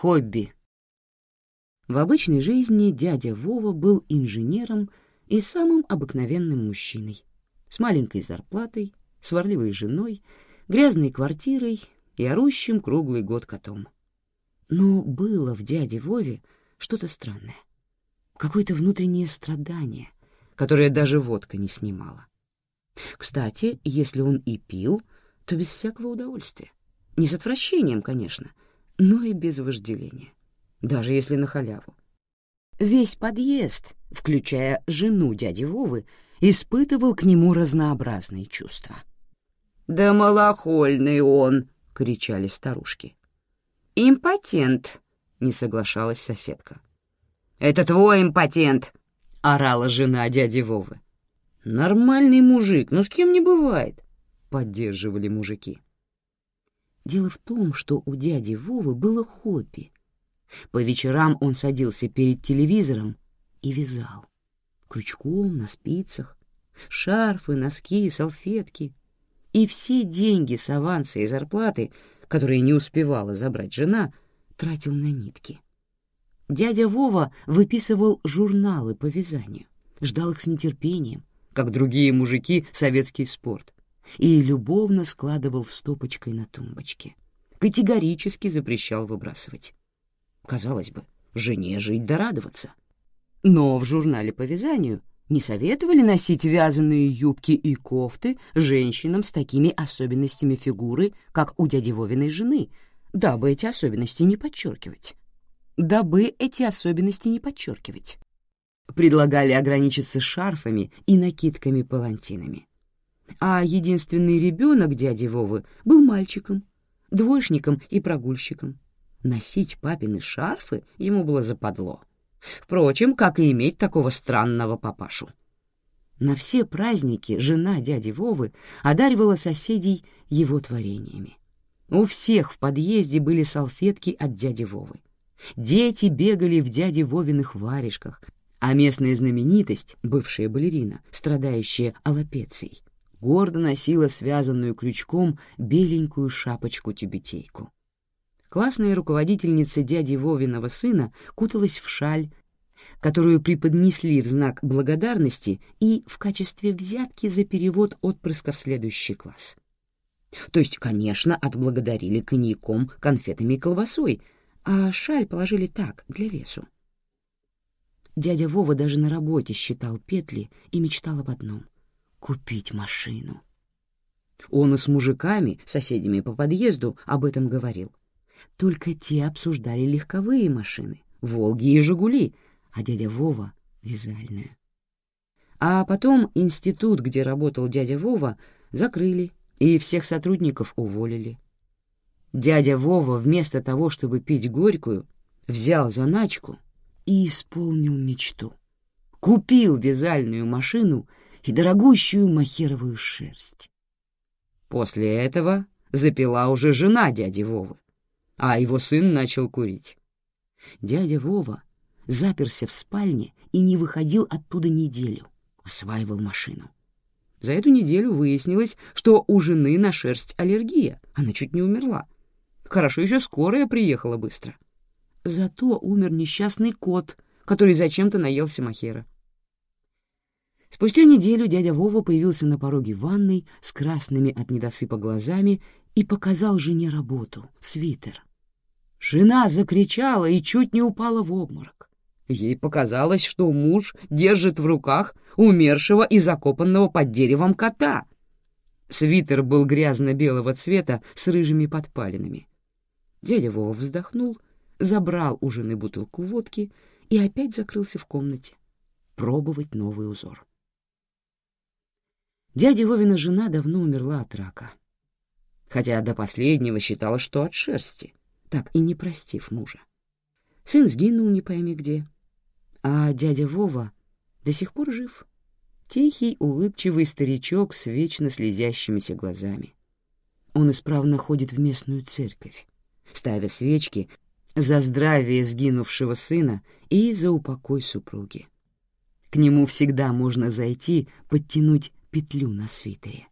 Хобби. В обычной жизни дядя Вова был инженером и самым обыкновенным мужчиной, с маленькой зарплатой, сварливой женой, грязной квартирой и орущим круглый год котом. Но было в дяде Вове что-то странное, какое-то внутреннее страдание, которое даже водка не снимала. Кстати, если он и пил, то без всякого удовольствия. Не с отвращением, конечно, но и без вожделения, даже если на халяву. Весь подъезд, включая жену дяди Вовы, испытывал к нему разнообразные чувства. «Да малохольный он!» — кричали старушки. «Импотент!» — не соглашалась соседка. «Это твой импотент!» — орала жена дяди Вовы. «Нормальный мужик, но с кем не бывает!» — поддерживали мужики. Дело в том, что у дяди Вовы было хобби. По вечерам он садился перед телевизором и вязал. Крючком, на спицах, шарфы, носки, салфетки. И все деньги с аванса и зарплаты, которые не успевала забрать жена, тратил на нитки. Дядя Вова выписывал журналы по вязанию, ждал их с нетерпением, как другие мужики советский спорт и любовно складывал стопочкой на тумбочке. Категорически запрещал выбрасывать. Казалось бы, жене жить да радоваться. Но в журнале по вязанию не советовали носить вязаные юбки и кофты женщинам с такими особенностями фигуры, как у дяди Вовиной жены, дабы эти особенности не подчеркивать. Дабы эти особенности не подчеркивать. Предлагали ограничиться шарфами и накидками-палантинами а единственный ребенок дяди Вовы был мальчиком, двоечником и прогульщиком. Носить папины шарфы ему было западло. Впрочем, как и иметь такого странного папашу. На все праздники жена дяди Вовы одаривала соседей его творениями. У всех в подъезде были салфетки от дяди Вовы. Дети бегали в дяде Вовиных варежках, а местная знаменитость, бывшая балерина, страдающая аллопецией, гордо носила связанную крючком беленькую шапочку-тюбетейку. Классная руководительница дяди Вовиного сына куталась в шаль, которую преподнесли в знак благодарности и в качестве взятки за перевод отпрыска в следующий класс. То есть, конечно, отблагодарили коньяком, конфетами и колбасой, а шаль положили так, для весу. Дядя Вова даже на работе считал петли и мечтал об одном купить машину. Он и с мужиками, соседями по подъезду, об этом говорил. Только те обсуждали легковые машины, «Волги» и «Жигули», а дядя Вова — вязальная. А потом институт, где работал дядя Вова, закрыли, и всех сотрудников уволили. Дядя Вова вместо того, чтобы пить горькую, взял заначку и исполнил мечту. Купил вязальную машину и дорогущую махеровую шерсть. После этого запила уже жена дяди Вовы, а его сын начал курить. Дядя Вова заперся в спальне и не выходил оттуда неделю, осваивал машину. За эту неделю выяснилось, что у жены на шерсть аллергия, она чуть не умерла. Хорошо еще скорая приехала быстро. Зато умер несчастный кот, который зачем-то наелся махера. Спустя неделю дядя Вова появился на пороге ванной с красными от недосыпа глазами и показал жене работу — свитер. Жена закричала и чуть не упала в обморок. Ей показалось, что муж держит в руках умершего и закопанного под деревом кота. Свитер был грязно-белого цвета с рыжими подпалинами. Дядя Вова вздохнул, забрал у жены бутылку водки и опять закрылся в комнате пробовать новый узор. Дядя Вовина жена давно умерла от рака, хотя до последнего считала, что от шерсти, так и не простив мужа. Сын сгинул не пойми где, а дядя Вова до сих пор жив. Тихий, улыбчивый старичок с вечно слезящимися глазами. Он исправно ходит в местную церковь, ставя свечки за здравие сгинувшего сына и за упокой супруги. К нему всегда можно зайти, подтянуть петлю на свитере.